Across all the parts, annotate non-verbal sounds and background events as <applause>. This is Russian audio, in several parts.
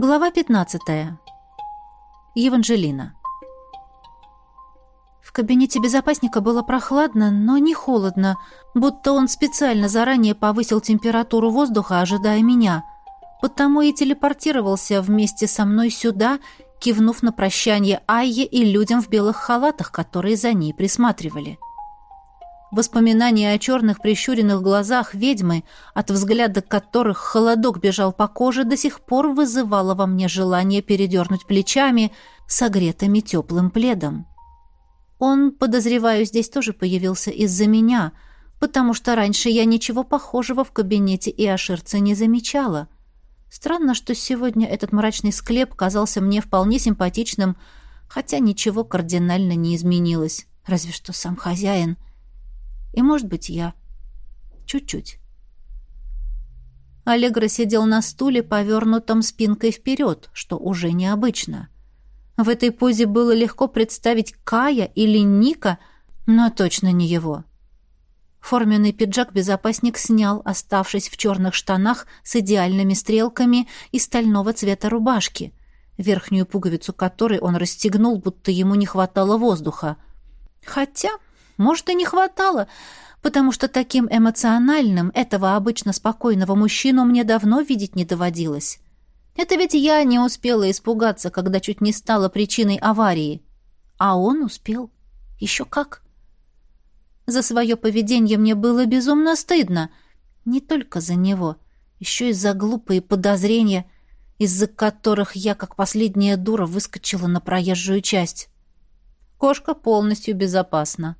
Глава 15. Еванжелина. В кабинете безопасника было прохладно, но не холодно, будто он специально заранее повысил температуру воздуха, ожидая меня. Потому и телепортировался вместе со мной сюда, кивнув на прощание Айе и людям в белых халатах, которые за ней присматривали. Воспоминания о черных прищуренных глазах ведьмы, от взгляда которых холодок бежал по коже, до сих пор вызывало во мне желание передернуть плечами, согретыми теплым пледом. Он, подозреваю, здесь тоже появился из-за меня, потому что раньше я ничего похожего в кабинете и Аширца не замечала. Странно, что сегодня этот мрачный склеп казался мне вполне симпатичным, хотя ничего кардинально не изменилось, разве что сам хозяин — и, может быть, я. Чуть-чуть. Аллегра сидел на стуле, повернутом спинкой вперед, что уже необычно. В этой позе было легко представить Кая или Ника, но точно не его. Форменный пиджак безопасник снял, оставшись в черных штанах с идеальными стрелками и стального цвета рубашки, верхнюю пуговицу которой он расстегнул, будто ему не хватало воздуха. Хотя может, и не хватало, потому что таким эмоциональным этого обычно спокойного мужчину мне давно видеть не доводилось. Это ведь я не успела испугаться, когда чуть не стала причиной аварии. А он успел. Еще как. За свое поведение мне было безумно стыдно. Не только за него, еще и за глупые подозрения, из-за которых я, как последняя дура, выскочила на проезжую часть. Кошка полностью безопасна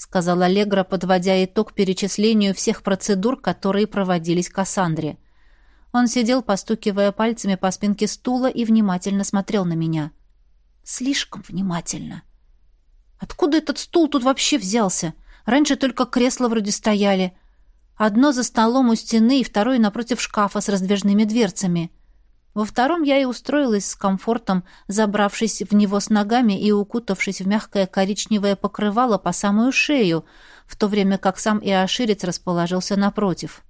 сказала Аллегра, подводя итог перечислению всех процедур, которые проводились Кассандре. Он сидел, постукивая пальцами по спинке стула и внимательно смотрел на меня. Слишком внимательно. Откуда этот стул тут вообще взялся? Раньше только кресла вроде стояли. Одно за столом у стены и второе напротив шкафа с раздвижными дверцами. Во втором я и устроилась с комфортом, забравшись в него с ногами и укутавшись в мягкое коричневое покрывало по самую шею, в то время как сам Иоширец расположился напротив.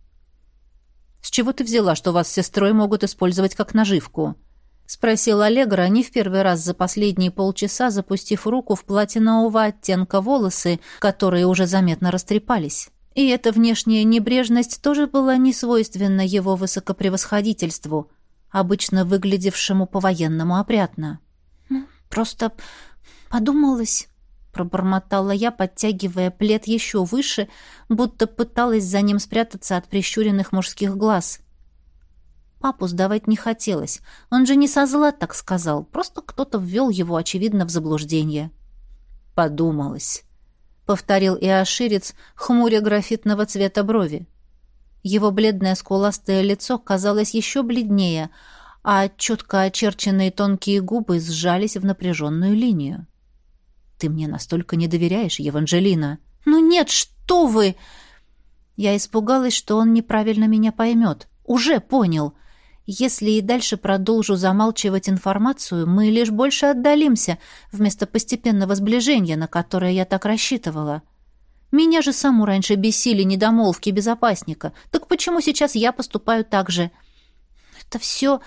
«С чего ты взяла, что вас с сестрой могут использовать как наживку?» — спросил Аллегра, не в первый раз за последние полчаса, запустив руку в платинового оттенка волосы, которые уже заметно растрепались. И эта внешняя небрежность тоже была не свойственна его высокопревосходительству — обычно выглядевшему по-военному опрятно. «Ну, просто подумалось», — пробормотала я, подтягивая плед еще выше, будто пыталась за ним спрятаться от прищуренных мужских глаз. Папу сдавать не хотелось. Он же не со зла так сказал, просто кто-то ввел его, очевидно, в заблуждение. «Подумалось», — повторил Иоширец, хмуря графитного цвета брови. Его бледное скуластое лицо казалось еще бледнее, а четко очерченные тонкие губы сжались в напряженную линию. «Ты мне настолько не доверяешь, Еванжелина?» «Ну нет, что вы!» Я испугалась, что он неправильно меня поймет. Уже понял. Если и дальше продолжу замалчивать информацию, мы лишь больше отдалимся, вместо постепенного сближения, на которое я так рассчитывала. Меня же саму раньше бесили недомолвки безопасника. Так почему сейчас я поступаю так же? Это все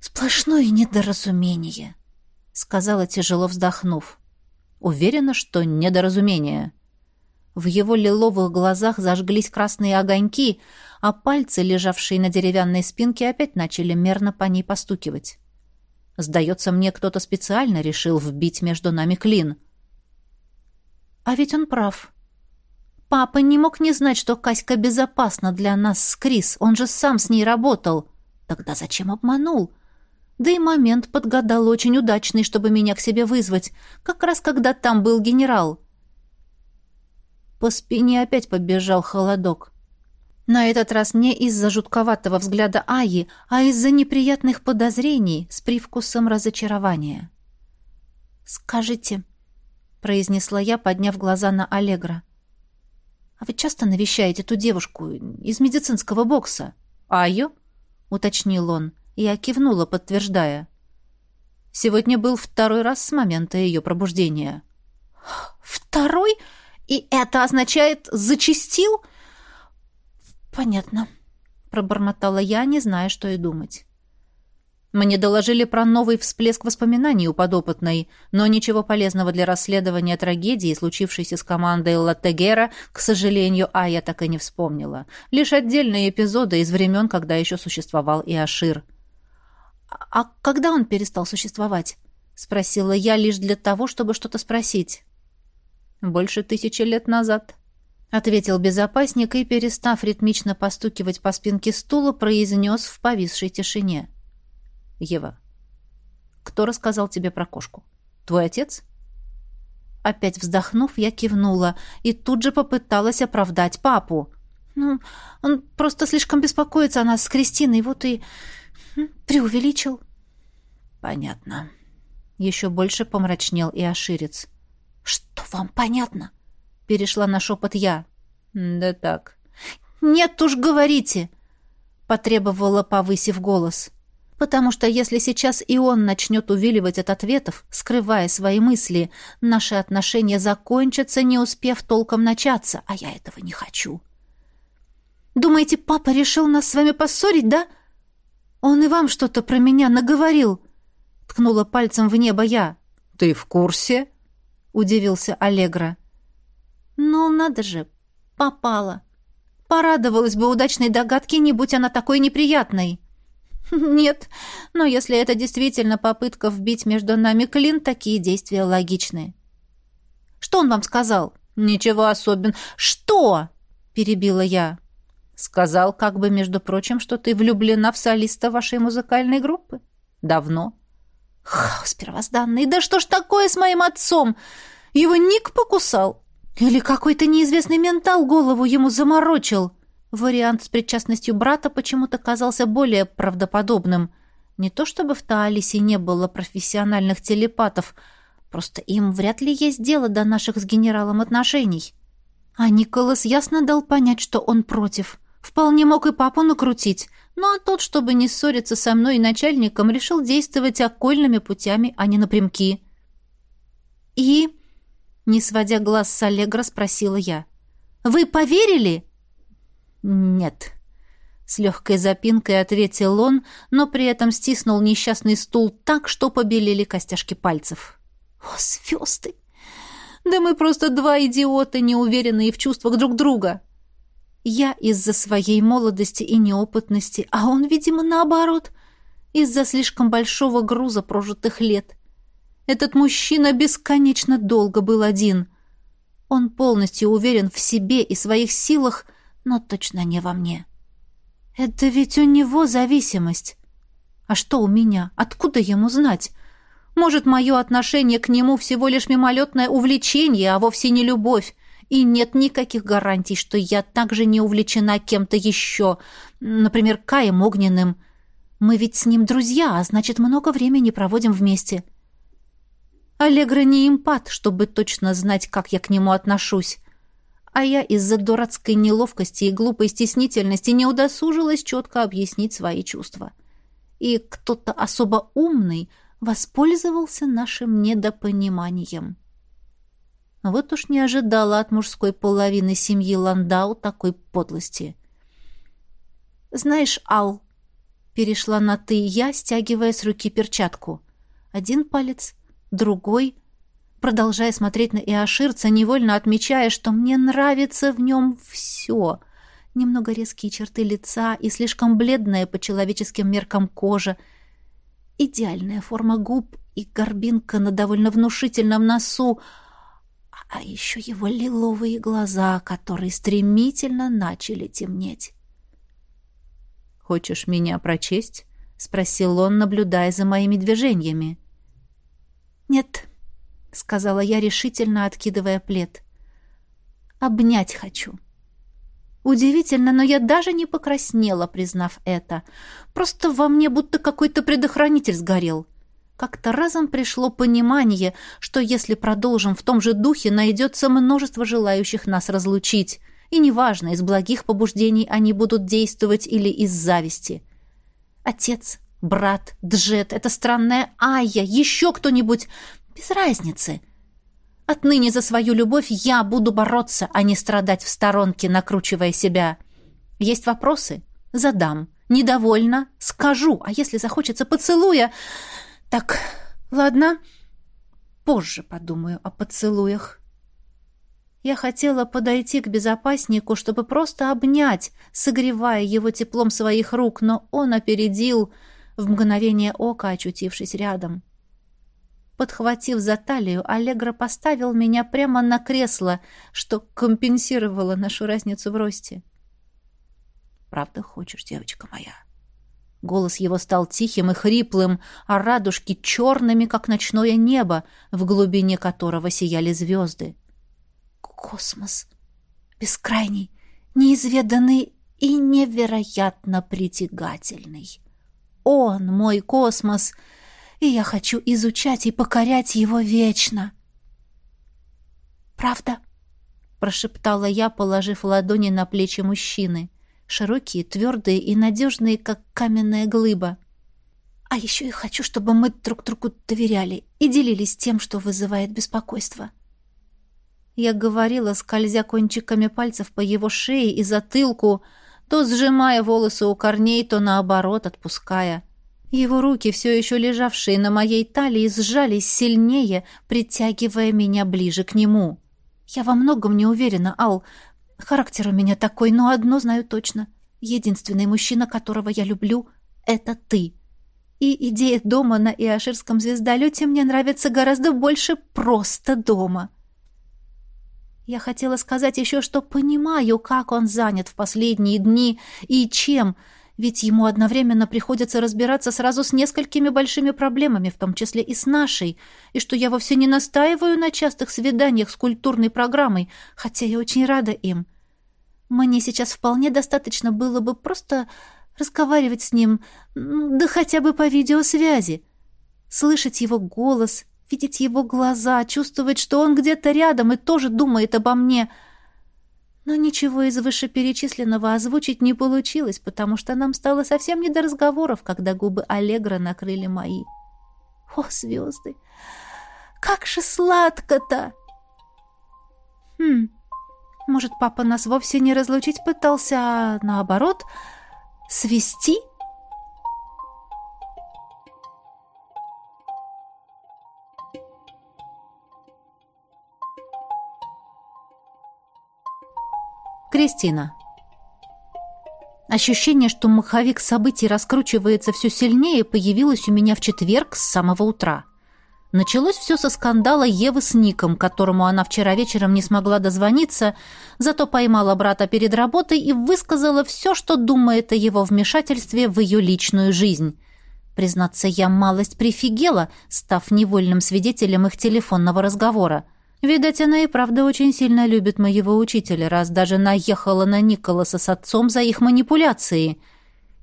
сплошное недоразумение, сказала тяжело вздохнув. Уверена, что недоразумение. В его лиловых глазах зажглись красные огоньки, а пальцы, лежавшие на деревянной спинке, опять начали мерно по ней постукивать. Сдается мне, кто-то специально решил вбить между нами клин. А ведь он прав. Папа не мог не знать, что Каська безопасна для нас с Крис. Он же сам с ней работал. Тогда зачем обманул? Да и момент подгадал очень удачный, чтобы меня к себе вызвать, как раз когда там был генерал. По спине опять побежал холодок. На этот раз не из-за жутковатого взгляда Аи, а из-за неприятных подозрений с привкусом разочарования. «Скажите», — произнесла я, подняв глаза на Аллегра, «А вы часто навещаете ту девушку из медицинского бокса?» «Аю?» — уточнил он. Я кивнула, подтверждая. Сегодня был второй раз с момента ее пробуждения. «Второй? И это означает «зачистил»?» «Понятно», — пробормотала я, не зная, что и думать. Мне доложили про новый всплеск воспоминаний у подопытной, но ничего полезного для расследования трагедии, случившейся с командой Латтегера, к сожалению, а я так и не вспомнила. Лишь отдельные эпизоды из времен, когда еще существовал и Ашир. «А когда он перестал существовать?» — спросила я лишь для того, чтобы что-то спросить. «Больше тысячи лет назад», — ответил безопасник и, перестав ритмично постукивать по спинке стула, произнес в повисшей тишине. — Ева, кто рассказал тебе про кошку? Твой отец? Опять вздохнув, я кивнула и тут же попыталась оправдать папу. Ну, он просто слишком беспокоится о нас с Кристиной, вот и преувеличил. Понятно. Еще больше помрачнел и оширец. Что вам понятно? Перешла на шепот я. Да так. Нет уж, говорите, потребовала, повысив голос. Потому что если сейчас и он начнет увиливать от ответов, скрывая свои мысли, наши отношения закончатся, не успев толком начаться, а я этого не хочу. Думаете, папа решил нас с вами поссорить, да? Он и вам что-то про меня наговорил. Ткнула пальцем в небо я. Ты в курсе? Удивился Аллегра. Ну, надо же, попала. Порадовалась бы удачной догадке, не будь она такой неприятной. <laughs> «Нет, но если это действительно попытка вбить между нами клин, такие действия логичны». «Что он вам сказал?» «Ничего особенного». «Что?» — перебила я. «Сказал, как бы, между прочим, что ты влюблена в солиста вашей музыкальной группы. Давно». «Хаос первозданный! Да что ж такое с моим отцом? Его Ник покусал? Или какой-то неизвестный ментал голову ему заморочил?» Вариант с причастностью брата почему-то казался более правдоподобным. Не то чтобы в Таалисе не было профессиональных телепатов, просто им вряд ли есть дело до наших с генералом отношений. А Николас ясно дал понять, что он против. Вполне мог и папу накрутить, ну а тот, чтобы не ссориться со мной и начальником, решил действовать окольными путями, а не напрямки. «И?» — не сводя глаз с Аллегра, спросила я. «Вы поверили?» «Нет», — с легкой запинкой ответил он, но при этом стиснул несчастный стул так, что побелели костяшки пальцев. «О, звезды! Да мы просто два идиота, неуверенные в чувствах друг друга!» Я из-за своей молодости и неопытности, а он, видимо, наоборот, из-за слишком большого груза прожитых лет. Этот мужчина бесконечно долго был один. Он полностью уверен в себе и своих силах — но точно не во мне. Это ведь у него зависимость. А что у меня? Откуда ему знать? Может, мое отношение к нему всего лишь мимолетное увлечение, а вовсе не любовь. И нет никаких гарантий, что я также не увлечена кем-то еще, например, Каем Огненным. Мы ведь с ним друзья, а значит, много времени проводим вместе. Аллегра не импат, чтобы точно знать, как я к нему отношусь а я из-за дурацкой неловкости и глупой стеснительности не удосужилась четко объяснить свои чувства. И кто-то особо умный воспользовался нашим недопониманием. Вот уж не ожидала от мужской половины семьи Ландау такой подлости. «Знаешь, Ал...» — перешла на «ты» я, стягивая с руки перчатку. Один палец, другой — продолжая смотреть на Иоширца, невольно отмечая, что мне нравится в нем все. Немного резкие черты лица и слишком бледная по человеческим меркам кожа, идеальная форма губ и горбинка на довольно внушительном носу, а еще его лиловые глаза, которые стремительно начали темнеть. «Хочешь меня прочесть?» — спросил он, наблюдая за моими движениями. «Нет», — сказала я, решительно откидывая плед. «Обнять хочу». Удивительно, но я даже не покраснела, признав это. Просто во мне будто какой-то предохранитель сгорел. Как-то разом пришло понимание, что если продолжим в том же духе, найдется множество желающих нас разлучить. И неважно, из благих побуждений они будут действовать или из зависти. Отец, брат, Джет, эта странная Айя, еще кто-нибудь без разницы. Отныне за свою любовь я буду бороться, а не страдать в сторонке, накручивая себя. Есть вопросы? Задам. Недовольна? Скажу. А если захочется поцелуя... Так, ладно. Позже подумаю о поцелуях. Я хотела подойти к безопаснику, чтобы просто обнять, согревая его теплом своих рук, но он опередил, в мгновение ока очутившись рядом. Подхватив за талию, Аллегра поставил меня прямо на кресло, что компенсировало нашу разницу в росте. «Правда хочешь, девочка моя?» Голос его стал тихим и хриплым, а радужки черными, как ночное небо, в глубине которого сияли звезды. Космос. Бескрайний, неизведанный и невероятно притягательный. Он мой космос, и я хочу изучать и покорять его вечно. «Правда?» — прошептала я, положив ладони на плечи мужчины. Широкие, твердые и надежные, как каменная глыба. «А еще я хочу, чтобы мы друг другу доверяли и делились тем, что вызывает беспокойство». Я говорила, скользя кончиками пальцев по его шее и затылку, то сжимая волосы у корней, то наоборот отпуская. Его руки, все еще лежавшие на моей талии, сжались сильнее, притягивая меня ближе к нему. «Я во многом не уверена, Ал. Характер у меня такой, но одно знаю точно. Единственный мужчина, которого я люблю, — это ты. И идея дома на Иоширском звездолете мне нравится гораздо больше просто дома». Я хотела сказать еще, что понимаю, как он занят в последние дни и чем, ведь ему одновременно приходится разбираться сразу с несколькими большими проблемами, в том числе и с нашей, и что я вовсе не настаиваю на частых свиданиях с культурной программой, хотя я очень рада им. Мне сейчас вполне достаточно было бы просто разговаривать с ним, да хотя бы по видеосвязи, слышать его голос, видеть его глаза, чувствовать, что он где-то рядом и тоже думает обо мне. Но ничего из вышеперечисленного озвучить не получилось, потому что нам стало совсем не до разговоров, когда губы Аллегра накрыли мои. О, звезды! Как же сладко-то! Хм, может, папа нас вовсе не разлучить пытался, а наоборот, свести? — Кристина. Ощущение, что маховик событий раскручивается все сильнее, появилось у меня в четверг с самого утра. Началось все со скандала Евы с Ником, которому она вчера вечером не смогла дозвониться, зато поймала брата перед работой и высказала все, что думает о его вмешательстве в ее личную жизнь. Признаться, я малость прифигела, став невольным свидетелем их телефонного разговора. Видать, она и правда очень сильно любит моего учителя, раз даже наехала на Николаса с отцом за их манипуляции.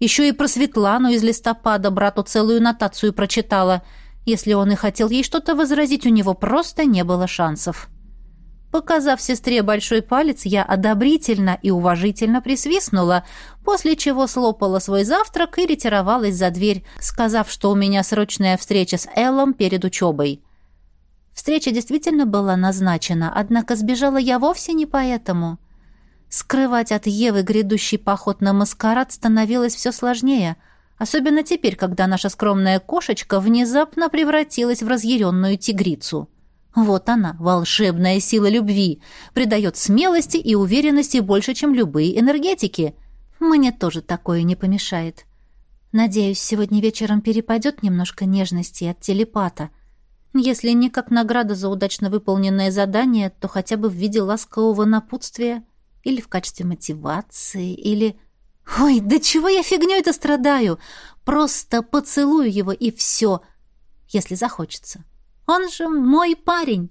Еще и про Светлану из листопада брату целую нотацию прочитала. Если он и хотел ей что-то возразить, у него просто не было шансов. Показав сестре большой палец, я одобрительно и уважительно присвистнула, после чего слопала свой завтрак и ретировалась за дверь, сказав, что у меня срочная встреча с Эллом перед учебой. Встреча действительно была назначена, однако сбежала я вовсе не поэтому. Скрывать от Евы грядущий поход на маскарад становилось все сложнее, особенно теперь, когда наша скромная кошечка внезапно превратилась в разъяренную тигрицу. Вот она, волшебная сила любви, придает смелости и уверенности больше, чем любые энергетики. Мне тоже такое не помешает. Надеюсь, сегодня вечером перепадет немножко нежности от телепата — если не как награда за удачно выполненное задание, то хотя бы в виде ласкового напутствия или в качестве мотивации, или... Ой, да чего я фигню это страдаю? Просто поцелую его и все, если захочется. Он же мой парень.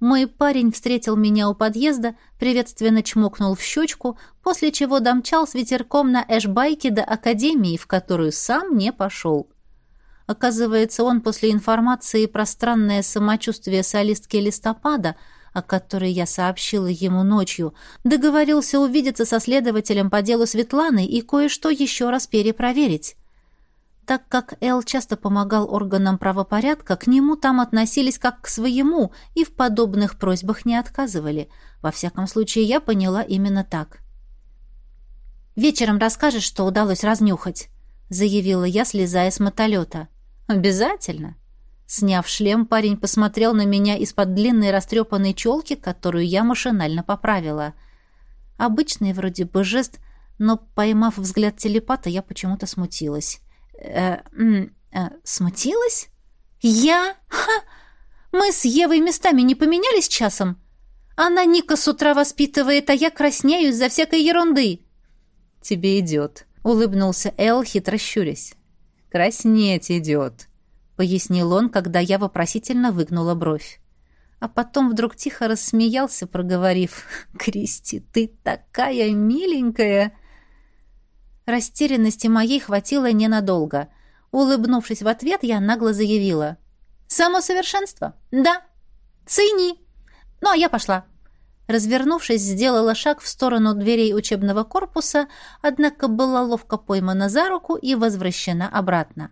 Мой парень встретил меня у подъезда, приветственно чмокнул в щечку, после чего домчал с ветерком на эшбайке до академии, в которую сам не пошел. Оказывается, он после информации про странное самочувствие солистки листопада, о которой я сообщила ему ночью, договорился увидеться со следователем по делу Светланы и кое-что еще раз перепроверить. Так как Эл часто помогал органам правопорядка, к нему там относились как к своему и в подобных просьбах не отказывали. Во всяком случае, я поняла именно так. Вечером расскажешь, что удалось разнюхать», — заявила я, слезая с мотолета. «Обязательно». Сняв шлем, парень посмотрел на меня из-под длинной растрепанной челки, которую я машинально поправила. Обычный вроде бы жест, но, поймав взгляд телепата, я почему-то смутилась. «Э, э, смутилась? Я? Ха! Мы с Евой местами не поменялись часом? Она Ника с утра воспитывает, а я краснею из-за всякой ерунды». «Тебе идет», — улыбнулся Эл, хитро щурясь. «Краснеть идет», — пояснил он, когда я вопросительно выгнула бровь. А потом вдруг тихо рассмеялся, проговорив, «Кристи, ты такая миленькая!» Растерянности моей хватило ненадолго. Улыбнувшись в ответ, я нагло заявила. «Само совершенство? Да. Цени. Ну, а я пошла». Развернувшись, сделала шаг в сторону дверей учебного корпуса, однако была ловко поймана за руку и возвращена обратно.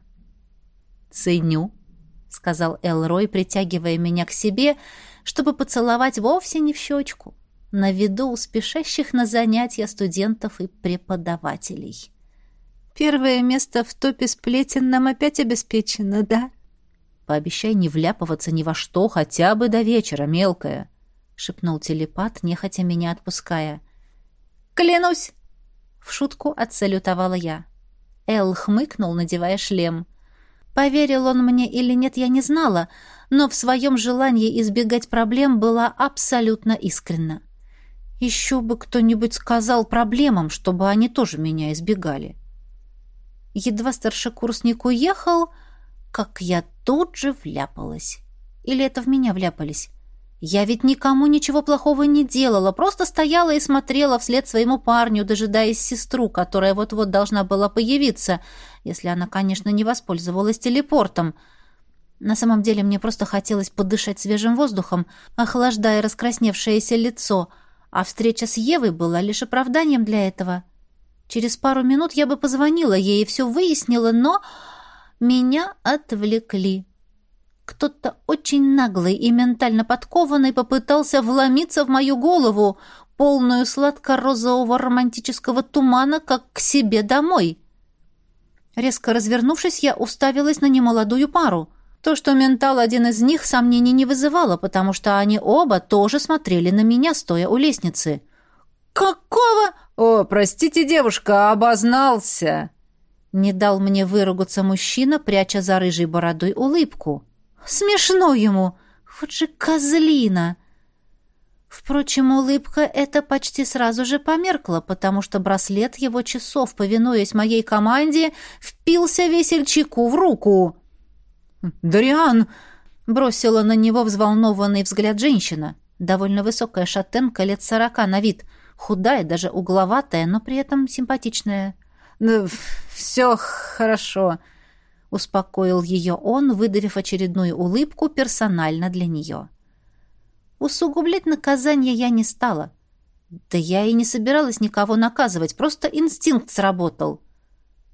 «Ценю», — сказал Элрой, притягивая меня к себе, чтобы поцеловать вовсе не в щечку, на виду у спешащих на занятия студентов и преподавателей. «Первое место в топе сплетен нам опять обеспечено, да?» «Пообещай не вляпываться ни во что хотя бы до вечера, мелкая», — шепнул телепат, нехотя меня отпуская. «Клянусь!» — в шутку отсалютовала я. Эл хмыкнул, надевая шлем. Поверил он мне или нет, я не знала, но в своем желании избегать проблем была абсолютно искренна. Еще бы кто-нибудь сказал проблемам, чтобы они тоже меня избегали. Едва старшекурсник уехал, как я тут же вляпалась. Или это в меня вляпались? Я ведь никому ничего плохого не делала, просто стояла и смотрела вслед своему парню, дожидаясь сестру, которая вот-вот должна была появиться, если она, конечно, не воспользовалась телепортом. На самом деле мне просто хотелось подышать свежим воздухом, охлаждая раскрасневшееся лицо, а встреча с Евой была лишь оправданием для этого. Через пару минут я бы позвонила ей и все выяснила, но меня отвлекли. Кто-то очень наглый и ментально подкованный попытался вломиться в мою голову, полную сладко-розового романтического тумана, как к себе домой. Резко развернувшись, я уставилась на немолодую пару. То, что ментал один из них, сомнений не вызывало, потому что они оба тоже смотрели на меня, стоя у лестницы. «Какого?» «О, простите, девушка, обознался!» Не дал мне выругаться мужчина, пряча за рыжей бородой улыбку. Смешно ему. Вот же козлина. Впрочем, улыбка эта почти сразу же померкла, потому что браслет его часов, повинуясь моей команде, впился весельчаку в руку. «Дариан!» — бросила на него взволнованный взгляд женщина. Довольно высокая шатенка, лет сорока на вид, худая, даже угловатая, но при этом симпатичная. «Все хорошо», — успокоил ее он, выдавив очередную улыбку персонально для нее. Усугублять наказание я не стала. Да я и не собиралась никого наказывать, просто инстинкт сработал.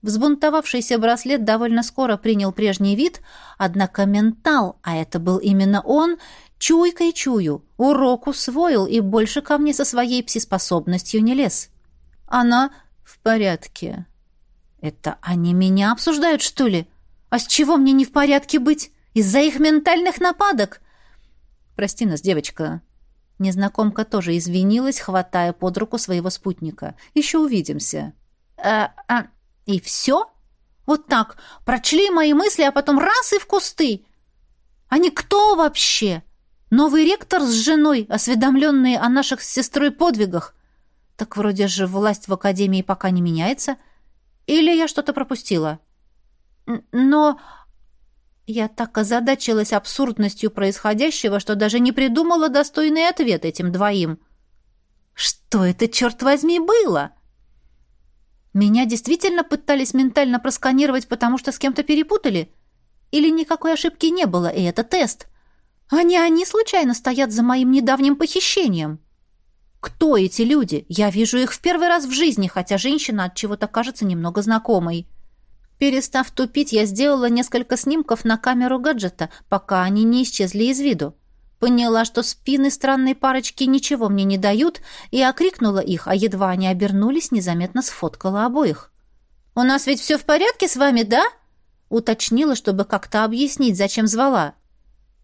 Взбунтовавшийся браслет довольно скоро принял прежний вид, однако ментал, а это был именно он, чуйкой чую, урок усвоил и больше ко мне со своей псиспособностью не лез. Она в порядке. Это они меня обсуждают, что ли? А с чего мне не в порядке быть? Из-за их ментальных нападок? Прости нас, девочка. Незнакомка тоже извинилась, хватая под руку своего спутника. Еще увидимся. А, а, и все? Вот так, прочли мои мысли, а потом раз и в кусты. Они кто вообще? Новый ректор с женой, осведомленные о наших с сестрой подвигах. Так вроде же власть в академии пока не меняется. Или я что-то пропустила?» Но я так озадачилась абсурдностью происходящего, что даже не придумала достойный ответ этим двоим. Что это, черт возьми, было? Меня действительно пытались ментально просканировать, потому что с кем-то перепутали? Или никакой ошибки не было, и это тест? А не они случайно стоят за моим недавним похищением? Кто эти люди? Я вижу их в первый раз в жизни, хотя женщина от чего-то кажется немного знакомой. Перестав тупить, я сделала несколько снимков на камеру гаджета, пока они не исчезли из виду. Поняла, что спины странной парочки ничего мне не дают, и окрикнула их, а едва они обернулись, незаметно сфоткала обоих. «У нас ведь все в порядке с вами, да?» Уточнила, чтобы как-то объяснить, зачем звала.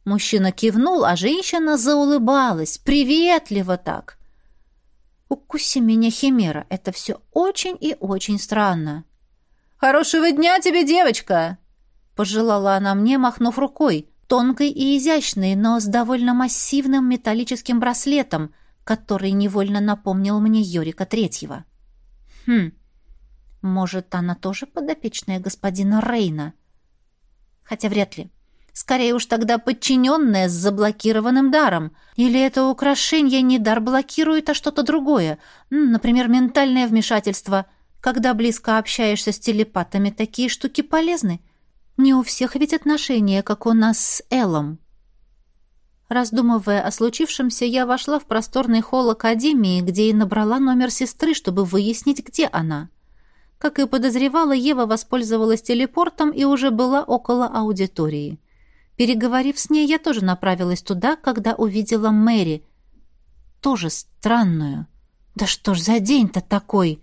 Мужчина кивнул, а женщина заулыбалась, приветливо так. «Укуси меня, Химера, это все очень и очень странно». «Хорошего дня тебе, девочка!» Пожелала она мне, махнув рукой, тонкой и изящной, но с довольно массивным металлическим браслетом, который невольно напомнил мне Йорика Третьего. «Хм, может, она тоже подопечная господина Рейна?» Хотя вряд ли. Скорее уж тогда подчиненная с заблокированным даром. Или это украшение не дар блокирует, а что-то другое. Например, ментальное вмешательство. Когда близко общаешься с телепатами, такие штуки полезны. Не у всех ведь отношения, как у нас с Эллом. Раздумывая о случившемся, я вошла в просторный холл Академии, где и набрала номер сестры, чтобы выяснить, где она. Как и подозревала, Ева воспользовалась телепортом и уже была около аудитории. Переговорив с ней, я тоже направилась туда, когда увидела Мэри. Тоже странную. Да что ж за день-то такой?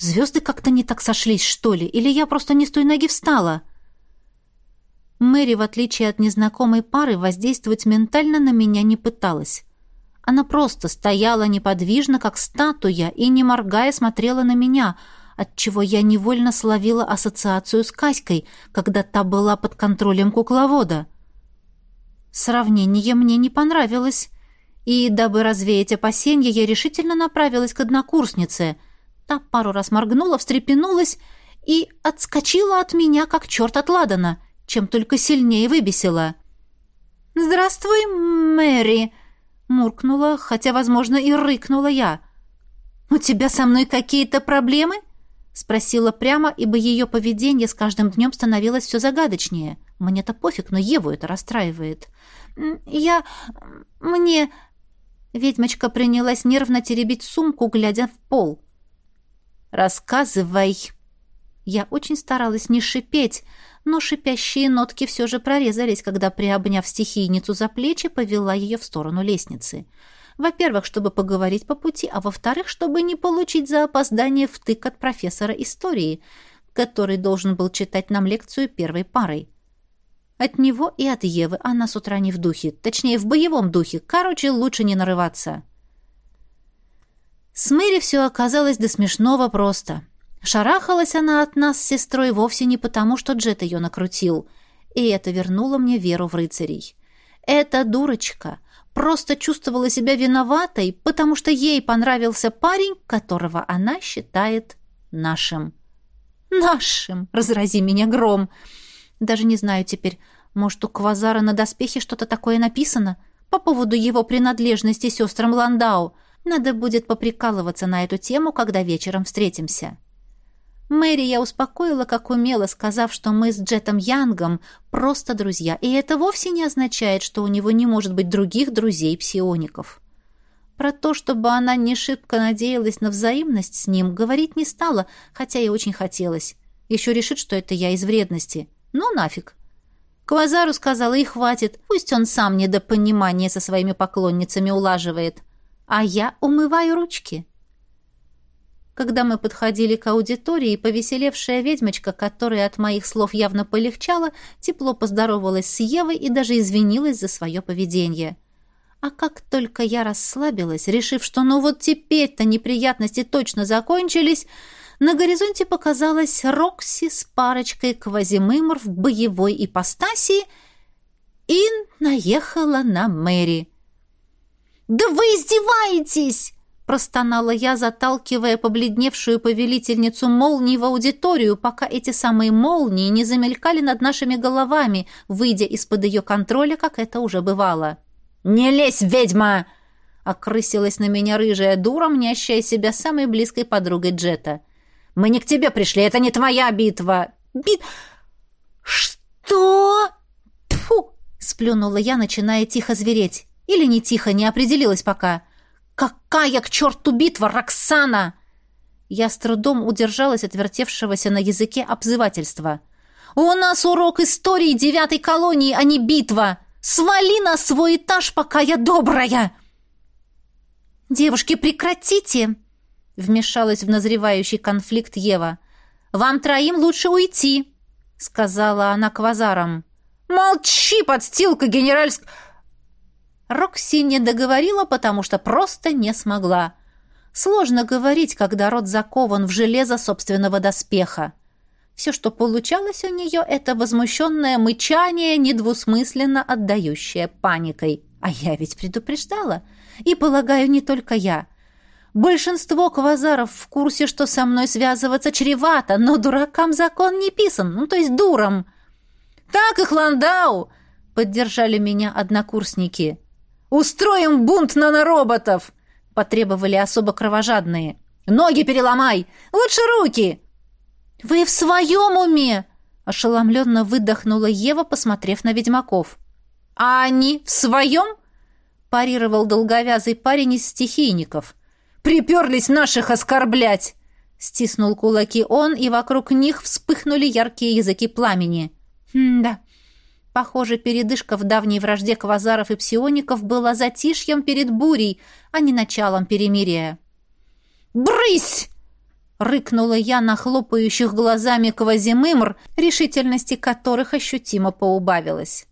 Звезды как-то не так сошлись, что ли? Или я просто не с той ноги встала? Мэри, в отличие от незнакомой пары, воздействовать ментально на меня не пыталась. Она просто стояла неподвижно, как статуя, и, не моргая, смотрела на меня — отчего я невольно словила ассоциацию с Каськой, когда та была под контролем кукловода. Сравнение мне не понравилось, и, дабы развеять опасения, я решительно направилась к однокурснице. Та пару раз моргнула, встрепенулась и отскочила от меня, как черт от Ладана, чем только сильнее выбесила. «Здравствуй, Мэри!» — муркнула, хотя, возможно, и рыкнула я. «У тебя со мной какие-то проблемы?» Спросила прямо, ибо ее поведение с каждым днем становилось все загадочнее. Мне-то пофиг, но Еву это расстраивает. «Я... мне...» Ведьмочка принялась нервно теребить сумку, глядя в пол. «Рассказывай!» Я очень старалась не шипеть, но шипящие нотки все же прорезались, когда, приобняв стихийницу за плечи, повела ее в сторону лестницы. Во-первых, чтобы поговорить по пути, а во-вторых, чтобы не получить за опоздание втык от профессора истории, который должен был читать нам лекцию первой парой. От него и от Евы она с утра не в духе, точнее, в боевом духе. Короче, лучше не нарываться. С Мэри все оказалось до смешного просто. Шарахалась она от нас с сестрой вовсе не потому, что Джет ее накрутил, и это вернуло мне веру в рыцарей. Эта дурочка — просто чувствовала себя виноватой, потому что ей понравился парень, которого она считает нашим. Нашим, разрази меня гром. Даже не знаю теперь, может, у Квазара на доспехе что-то такое написано по поводу его принадлежности сестрам Ландау. Надо будет поприкалываться на эту тему, когда вечером встретимся. Мэри я успокоила, как умела, сказав, что мы с Джетом Янгом просто друзья, и это вовсе не означает, что у него не может быть других друзей-псиоников. Про то, чтобы она не шибко надеялась на взаимность с ним, говорить не стала, хотя и очень хотелось. Еще решит, что это я из вредности. Ну нафиг. Квазару сказала, и хватит, пусть он сам недопонимание со своими поклонницами улаживает. А я умываю ручки. Когда мы подходили к аудитории, повеселевшая ведьмочка, которая от моих слов явно полегчала, тепло поздоровалась с Евой и даже извинилась за свое поведение. А как только я расслабилась, решив, что ну вот теперь-то неприятности точно закончились, на горизонте показалась Рокси с парочкой квазимымр в боевой ипостаси и наехала на Мэри. «Да вы издеваетесь!» простонала я, заталкивая побледневшую повелительницу молний в аудиторию, пока эти самые молнии не замелькали над нашими головами, выйдя из-под ее контроля, как это уже бывало. «Не лезь, ведьма!» — окрысилась на меня рыжая дура, мнящая себя самой близкой подругой Джета. «Мы не к тебе пришли, это не твоя битва!» «Бит... что?» Тьфу! сплюнула я, начиная тихо звереть. Или не тихо, не определилась пока. «Какая к черту битва, Роксана!» Я с трудом удержалась от вертевшегося на языке обзывательства. «У нас урок истории девятой колонии, а не битва!» Свали на свой этаж, пока я добрая!» «Девушки, прекратите!» — вмешалась в назревающий конфликт Ева. «Вам троим лучше уйти!» — сказала она квазарам. «Молчи, подстилка генеральск...» Рокси не договорила, потому что просто не смогла. Сложно говорить, когда рот закован в железо собственного доспеха. Все, что получалось у нее, это возмущенное мычание, недвусмысленно отдающее паникой. А я ведь предупреждала. И, полагаю, не только я. Большинство квазаров в курсе, что со мной связываться чревато, но дуракам закон не писан, ну, то есть дурам. «Так их, Ландау!» — поддержали меня однокурсники. «Устроим бунт на нароботов!» — потребовали особо кровожадные. «Ноги переломай! Лучше руки!» «Вы в своем уме?» — ошеломленно выдохнула Ева, посмотрев на ведьмаков. «А они в своем?» — парировал долговязый парень из стихийников. «Приперлись наших оскорблять!» Стиснул кулаки он, и вокруг них вспыхнули яркие языки пламени. «М-да, Похоже, передышка в давней вражде квазаров и псиоников была затишьем перед бурей, а не началом перемирия. «Брысь!» — рыкнула я на хлопающих глазами квазимымр, решительности которых ощутимо поубавилась.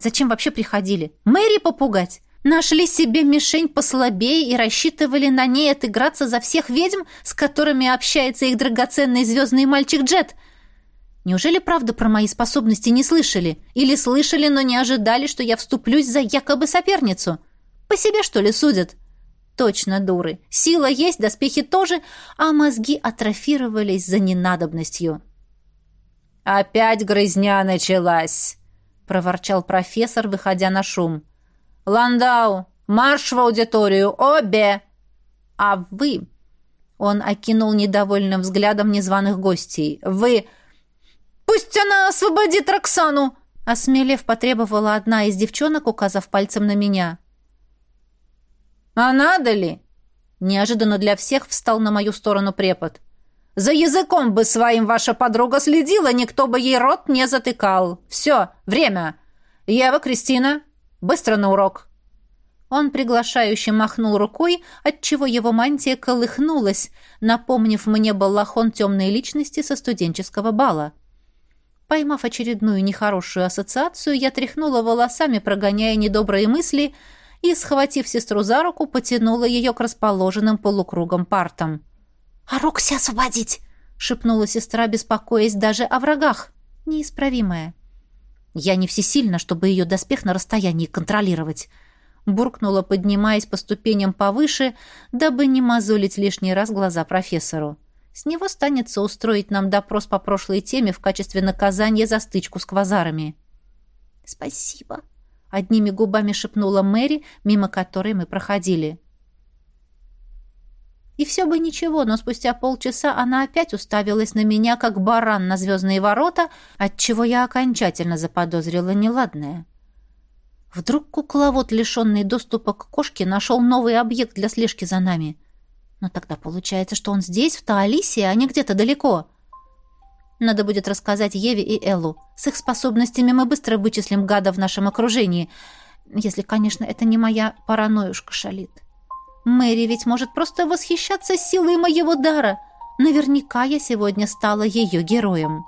«Зачем вообще приходили? Мэри попугать? Нашли себе мишень послабее и рассчитывали на ней отыграться за всех ведьм, с которыми общается их драгоценный звездный мальчик Джет?» Неужели правда про мои способности не слышали? Или слышали, но не ожидали, что я вступлюсь за якобы соперницу? По себе, что ли, судят? Точно, дуры. Сила есть, доспехи тоже, а мозги атрофировались за ненадобностью. «Опять грызня началась!» — проворчал профессор, выходя на шум. «Ландау, марш в аудиторию, обе!» «А вы...» — он окинул недовольным взглядом незваных гостей. «Вы...» «Пусть она освободит Роксану!» Осмелев, потребовала одна из девчонок, указав пальцем на меня. «А надо ли?» Неожиданно для всех встал на мою сторону препод. «За языком бы своим ваша подруга следила, никто бы ей рот не затыкал. Все, время. Ева, Кристина, быстро на урок». Он приглашающе махнул рукой, отчего его мантия колыхнулась, напомнив мне балахон темной личности со студенческого бала. Поймав очередную нехорошую ассоциацию, я тряхнула волосами, прогоняя недобрые мысли, и, схватив сестру за руку, потянула ее к расположенным полукругом партам. «А Рокси освободить!» — шепнула сестра, беспокоясь даже о врагах. Неисправимая. «Я не всесильна, чтобы ее доспех на расстоянии контролировать», — буркнула, поднимаясь по ступеням повыше, дабы не мозолить лишний раз глаза профессору. С него станется устроить нам допрос по прошлой теме в качестве наказания за стычку с квазарами. «Спасибо», — одними губами шепнула Мэри, мимо которой мы проходили. И все бы ничего, но спустя полчаса она опять уставилась на меня, как баран на звездные ворота, отчего я окончательно заподозрила неладное. Вдруг кукловод, лишенный доступа к кошке, нашел новый объект для слежки за нами. Но тогда получается, что он здесь, в Таалисе, а не где-то далеко. Надо будет рассказать Еве и Эллу. С их способностями мы быстро вычислим гада в нашем окружении. Если, конечно, это не моя паранойюшка шалит. Мэри ведь может просто восхищаться силой моего дара. Наверняка я сегодня стала ее героем.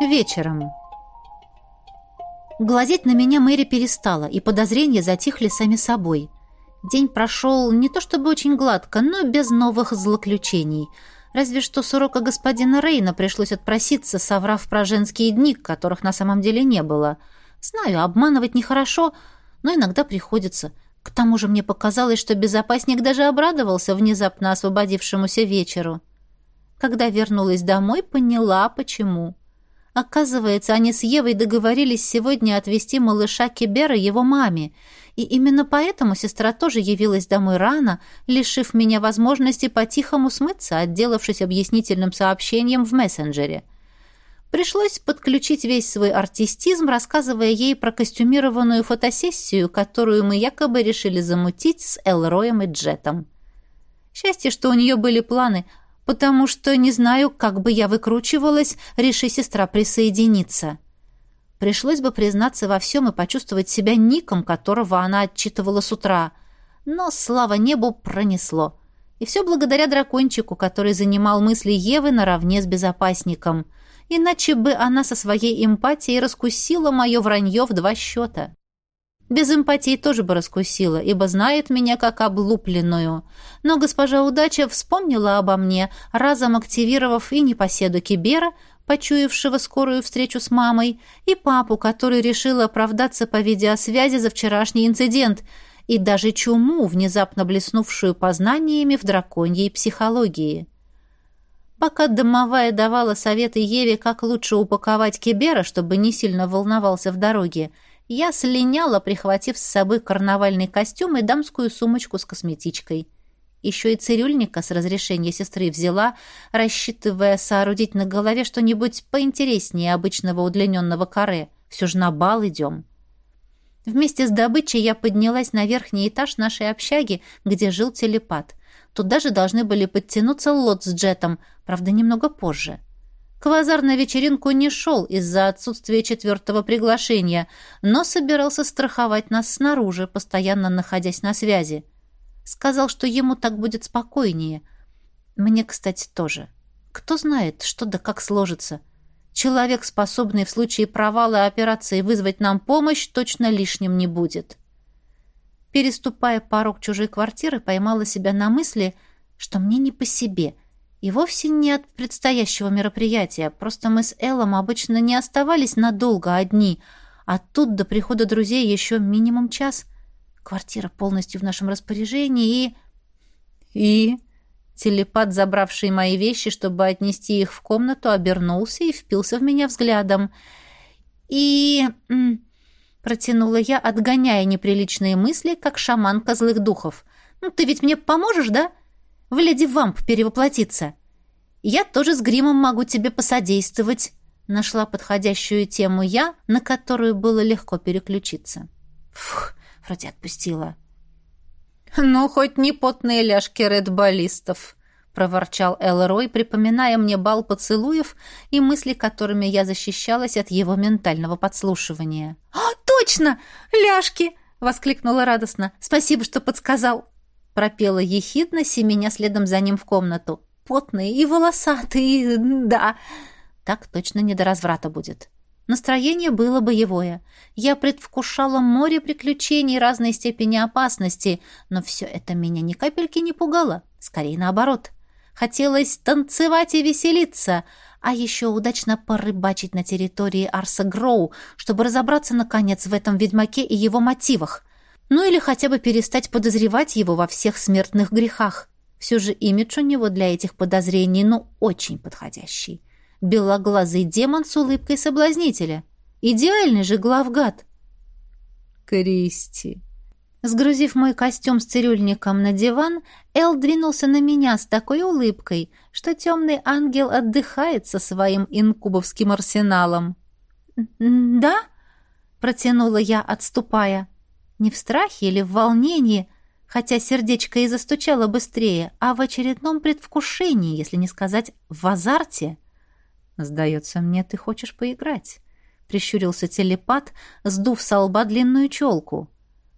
Вечером. Глазеть на меня Мэри перестала, и подозрения затихли сами собой. День прошел не то чтобы очень гладко, но без новых злоключений. Разве что с урока господина Рейна пришлось отпроситься, соврав про женские дни, которых на самом деле не было. Знаю, обманывать нехорошо, но иногда приходится. К тому же мне показалось, что безопасник даже обрадовался внезапно освободившемуся вечеру. Когда вернулась домой, поняла, почему. Оказывается, они с Евой договорились сегодня отвезти малыша Кибера его маме, и именно поэтому сестра тоже явилась домой рано, лишив меня возможности по-тихому смыться, отделавшись объяснительным сообщением в мессенджере. Пришлось подключить весь свой артистизм, рассказывая ей про костюмированную фотосессию, которую мы якобы решили замутить с Элроем и Джетом. Счастье, что у нее были планы, потому что не знаю, как бы я выкручивалась, реши сестра присоединиться. Пришлось бы признаться во всем и почувствовать себя ником, которого она отчитывала с утра. Но, слава небу, пронесло. И все благодаря дракончику, который занимал мысли Евы наравне с безопасником. Иначе бы она со своей эмпатией раскусила мое вранье в два счета. Без эмпатии тоже бы раскусила, ибо знает меня как облупленную. Но госпожа Удача вспомнила обо мне, разом активировав и непоседу Кибера, почуявшего скорую встречу с мамой, и папу, который решил оправдаться по видеосвязи за вчерашний инцидент, и даже чуму, внезапно блеснувшую познаниями в драконьей психологии. Пока домовая давала советы Еве, как лучше упаковать Кибера, чтобы не сильно волновался в дороге, я слиняла, прихватив с собой карнавальный костюм и дамскую сумочку с косметичкой – еще и цирюльника с разрешения сестры взяла, рассчитывая соорудить на голове что-нибудь поинтереснее обычного удлиненного каре. Все же на бал идем. Вместе с добычей я поднялась на верхний этаж нашей общаги, где жил телепат. Туда же должны были подтянуться лот с джетом, правда, немного позже. Квазар на вечеринку не шел из-за отсутствия четвертого приглашения, но собирался страховать нас снаружи, постоянно находясь на связи. Сказал, что ему так будет спокойнее. Мне, кстати, тоже. Кто знает, что да как сложится. Человек, способный в случае провала операции вызвать нам помощь, точно лишним не будет. Переступая порог чужой квартиры, поймала себя на мысли, что мне не по себе. И вовсе не от предстоящего мероприятия. Просто мы с Эллом обычно не оставались надолго одни, а тут до прихода друзей еще минимум час — Квартира полностью в нашем распоряжении и... И... Телепат, забравший мои вещи, чтобы отнести их в комнату, обернулся и впился в меня взглядом. И... Протянула я, отгоняя неприличные мысли, как шаманка злых духов. «Ну, ты ведь мне поможешь, да? В леди Вамп перевоплотиться. Я тоже с гримом могу тебе посодействовать». Нашла подходящую тему я, на которую было легко переключиться. Фух, Вроде отпустила. «Ну, хоть не потные ляжки редболистов», — проворчал Элрой, припоминая мне бал поцелуев и мысли, которыми я защищалась от его ментального подслушивания. «А, точно! Ляжки!» — воскликнула радостно. «Спасибо, что подсказал!» Пропела ехидно, семеня следом за ним в комнату. «Потные и волосатые, да!» Так точно не до разврата будет. Настроение было боевое. Я предвкушала море приключений разной степени опасности, но все это меня ни капельки не пугало. Скорее наоборот. Хотелось танцевать и веселиться, а еще удачно порыбачить на территории Арса Гроу, чтобы разобраться, наконец, в этом ведьмаке и его мотивах. Ну или хотя бы перестать подозревать его во всех смертных грехах. Все же имидж у него для этих подозрений, ну, очень подходящий белоглазый демон с улыбкой соблазнителя. Идеальный же главгад. Кристи. Сгрузив мой костюм с цирюльником на диван, Эл двинулся на меня с такой улыбкой, что темный ангел отдыхает со своим инкубовским арсеналом. «Да?» — протянула я, отступая. Не в страхе или в волнении, хотя сердечко и застучало быстрее, а в очередном предвкушении, если не сказать в азарте — «Сдается мне, ты хочешь поиграть», — прищурился телепат, сдув со лба длинную челку.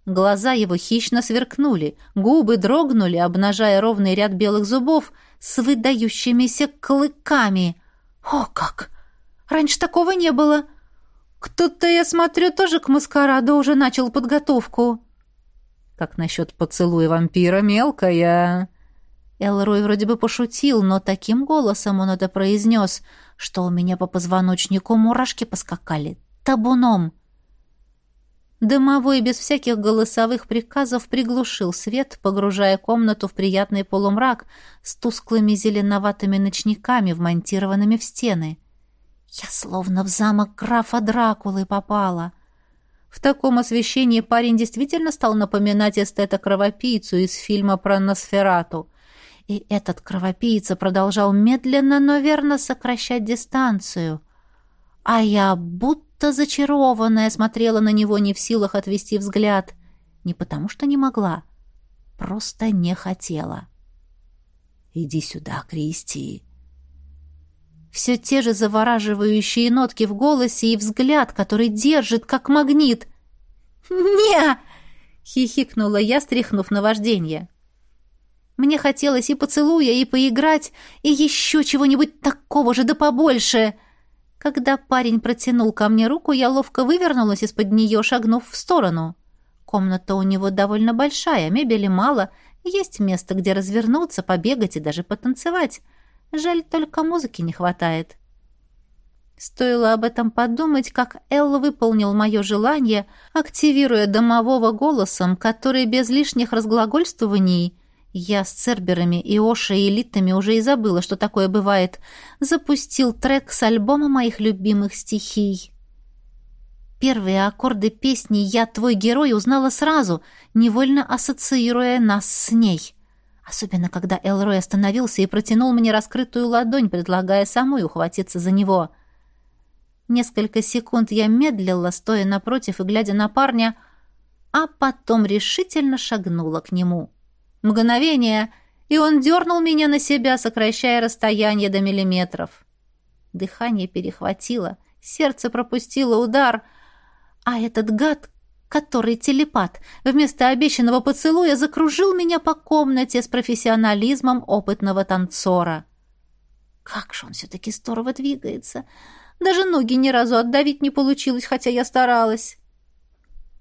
Глаза его хищно сверкнули, губы дрогнули, обнажая ровный ряд белых зубов с выдающимися клыками. «О, как! Раньше такого не было! Кто-то, я смотрю, тоже к маскараду уже начал подготовку!» «Как насчет поцелуя вампира, мелкая?» Элрой вроде бы пошутил, но таким голосом он это произнес, что у меня по позвоночнику мурашки поскакали. Табуном! Дымовой без всяких голосовых приказов приглушил свет, погружая комнату в приятный полумрак с тусклыми зеленоватыми ночниками, вмонтированными в стены. Я словно в замок графа Дракулы попала. В таком освещении парень действительно стал напоминать эстета-кровопийцу из фильма про Носферату — и этот кровопийца продолжал медленно, но верно сокращать дистанцию. А я, будто зачарованная, смотрела на него не в силах отвести взгляд. Не потому что не могла, просто не хотела. Иди сюда, Кристи. Все те же завораживающие нотки в голосе и взгляд, который держит, как магнит. «Не!» — хихикнула я, стряхнув на вождение. Мне хотелось и поцелуя, и поиграть, и еще чего-нибудь такого же, да побольше. Когда парень протянул ко мне руку, я ловко вывернулась из-под нее, шагнув в сторону. Комната у него довольно большая, мебели мало, есть место, где развернуться, побегать и даже потанцевать. Жаль, только музыки не хватает. Стоило об этом подумать, как Эл выполнил мое желание, активируя домового голосом, который без лишних разглагольствований я с церберами и Оша и элитами уже и забыла, что такое бывает, запустил трек с альбома моих любимых стихий. Первые аккорды песни «Я твой герой» узнала сразу, невольно ассоциируя нас с ней — Особенно, когда Элрой остановился и протянул мне раскрытую ладонь, предлагая самой ухватиться за него. Несколько секунд я медлила, стоя напротив и глядя на парня, а потом решительно шагнула к нему. Мгновение, и он дернул меня на себя, сокращая расстояние до миллиметров. Дыхание перехватило, сердце пропустило удар, а этот гад который телепат, вместо обещанного поцелуя закружил меня по комнате с профессионализмом опытного танцора. Как же он все-таки здорово двигается! Даже ноги ни разу отдавить не получилось, хотя я старалась.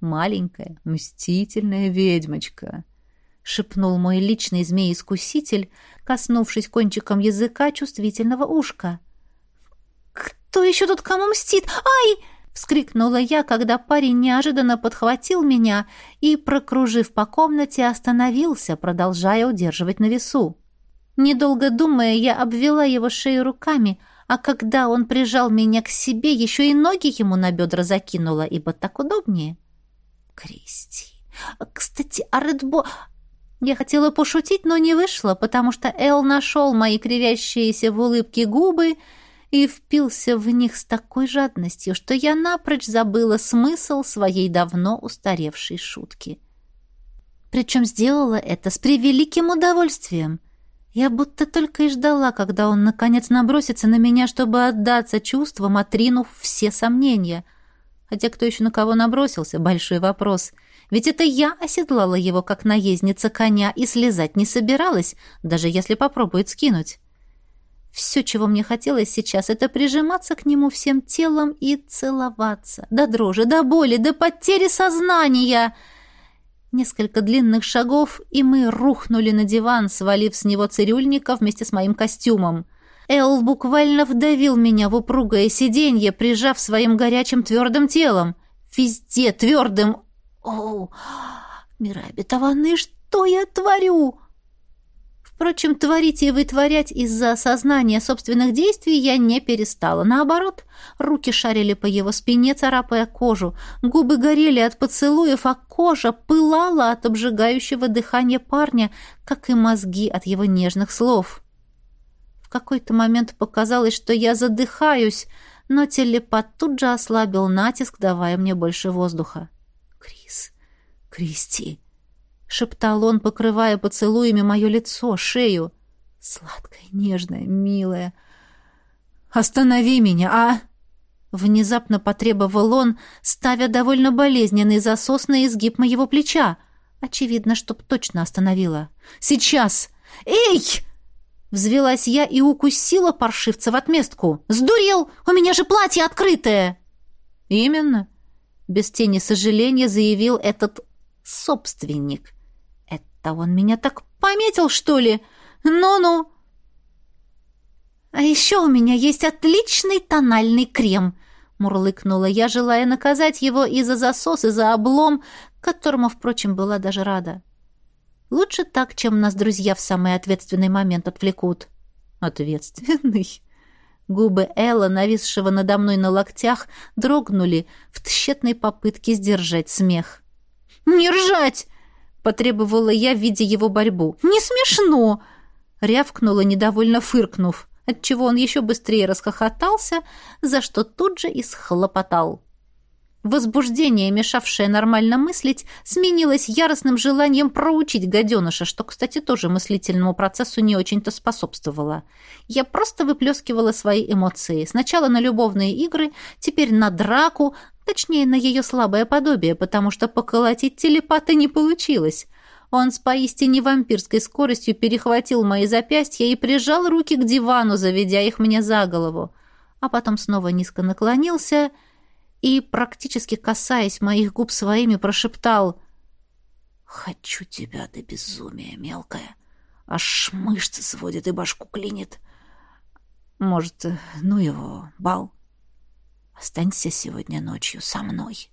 «Маленькая, мстительная ведьмочка», — шепнул мой личный змей-искуситель, коснувшись кончиком языка чувствительного ушка. «Кто еще тут кому мстит? Ай!» Вскрикнула я, когда парень неожиданно подхватил меня и, прокружив по комнате, остановился, продолжая удерживать на весу. Недолго думая, я обвела его шею руками, а когда он прижал меня к себе, еще и ноги ему на бедра закинула, ибо так удобнее. Кристи. Кстати, а Редбо... Я хотела пошутить, но не вышло, потому что Эл нашел мои кривящиеся в улыбке губы и впился в них с такой жадностью, что я напрочь забыла смысл своей давно устаревшей шутки. Причем сделала это с превеликим удовольствием. Я будто только и ждала, когда он наконец набросится на меня, чтобы отдаться чувствам, отринув все сомнения. Хотя кто еще на кого набросился — большой вопрос. Ведь это я оседлала его, как наездница коня, и слезать не собиралась, даже если попробует скинуть. Все, чего мне хотелось сейчас, это прижиматься к нему всем телом и целоваться. До дрожи, до боли, до потери сознания. Несколько длинных шагов, и мы рухнули на диван, свалив с него цирюльника вместе с моим костюмом. Эл буквально вдавил меня в упругое сиденье, прижав своим горячим твердым телом. Везде твердым. О, миры обетованные, что я творю? Впрочем, творить и вытворять из-за осознания собственных действий я не перестала. Наоборот, руки шарили по его спине, царапая кожу, губы горели от поцелуев, а кожа пылала от обжигающего дыхания парня, как и мозги от его нежных слов. В какой-то момент показалось, что я задыхаюсь, но телепат тут же ослабил натиск, давая мне больше воздуха. «Крис! Кристи!» Шептал он, покрывая поцелуями мое лицо, шею. Сладкое, нежное, милое. «Останови меня, а!» Внезапно потребовал он, ставя довольно болезненный засос на изгиб моего плеча. Очевидно, чтоб точно остановила. «Сейчас! Эй!» Взвелась я и укусила паршивца в отместку. «Сдурел! У меня же платье открытое!» «Именно!» Без тени сожаления заявил этот собственник. Да он меня так пометил, что ли? Ну-ну. А еще у меня есть отличный тональный крем, мурлыкнула я, желая наказать его и за засос, и за облом, которому, впрочем, была даже рада. Лучше так, чем нас друзья в самый ответственный момент отвлекут. Ответственный? Губы Элла, нависшего надо мной на локтях, дрогнули в тщетной попытке сдержать смех. «Не ржать!» Потребовала я, видя его борьбу. «Не смешно!» Рявкнула, недовольно фыркнув, отчего он еще быстрее расхохотался, за что тут же и схлопотал. Возбуждение, мешавшее нормально мыслить, сменилось яростным желанием проучить гаденыша, что, кстати, тоже мыслительному процессу не очень-то способствовало. Я просто выплескивала свои эмоции. Сначала на любовные игры, теперь на драку, точнее, на ее слабое подобие, потому что поколотить телепата не получилось. Он с поистине вампирской скоростью перехватил мои запястья и прижал руки к дивану, заведя их мне за голову. А потом снова низко наклонился и, практически касаясь моих губ своими, прошептал «Хочу тебя до безумия, мелкая. Аж мышцы сводит и башку клинит. Может, ну его, бал. Останься сегодня ночью со мной».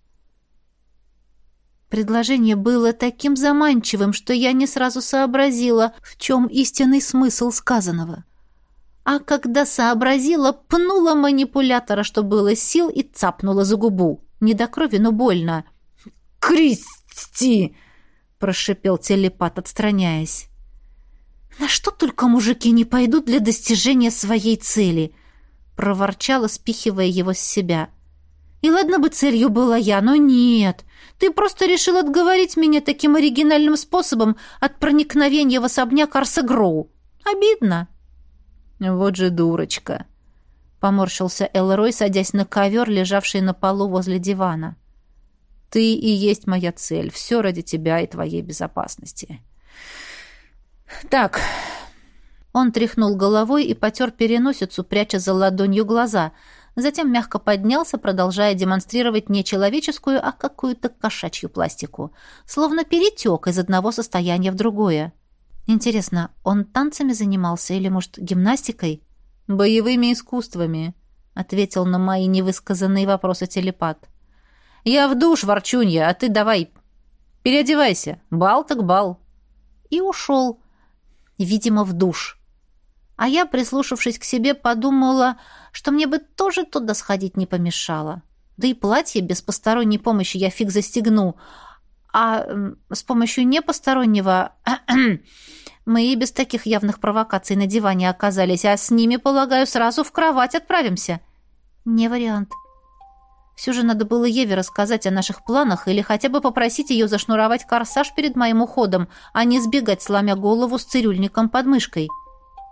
Предложение было таким заманчивым, что я не сразу сообразила, в чем истинный смысл сказанного а когда сообразила, пнула манипулятора, что было сил, и цапнула за губу. Не до крови, но больно. «Кристи!» — прошипел телепат, отстраняясь. «На что только мужики не пойдут для достижения своей цели!» — проворчала, спихивая его с себя. «И ладно бы целью была я, но нет. Ты просто решил отговорить меня таким оригинальным способом от проникновения в особняк Арса Гроу. Обидно!» «Вот же дурочка!» — поморщился Элрой, садясь на ковер, лежавший на полу возле дивана. «Ты и есть моя цель. Все ради тебя и твоей безопасности». «Так...» Он тряхнул головой и потер переносицу, пряча за ладонью глаза, затем мягко поднялся, продолжая демонстрировать не человеческую, а какую-то кошачью пластику, словно перетек из одного состояния в другое. Интересно, он танцами занимался или, может, гимнастикой? Боевыми искусствами, ответил на мои невысказанные вопросы телепат. Я в душ, ворчунья, а ты давай переодевайся. Бал так бал. И ушел. Видимо, в душ. А я, прислушавшись к себе, подумала, что мне бы тоже туда сходить не помешало. Да и платье без посторонней помощи я фиг застегну. А с помощью непостороннего <clears throat> мы и без таких явных провокаций на диване оказались, а с ними, полагаю, сразу в кровать отправимся. Не вариант. Все же надо было Еве рассказать о наших планах или хотя бы попросить ее зашнуровать корсаж перед моим уходом, а не сбегать, сломя голову с цирюльником под мышкой.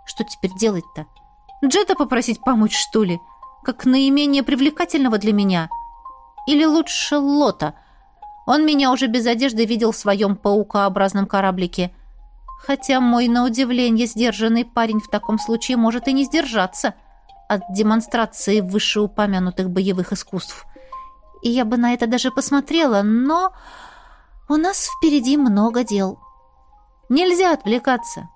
Что теперь делать-то? Джета попросить помочь, что ли? Как наименее привлекательного для меня? Или лучше Лота? Он меня уже без одежды видел в своем паукообразном кораблике — Хотя мой, на удивление, сдержанный парень в таком случае может и не сдержаться от демонстрации вышеупомянутых боевых искусств. И я бы на это даже посмотрела, но у нас впереди много дел. Нельзя отвлекаться.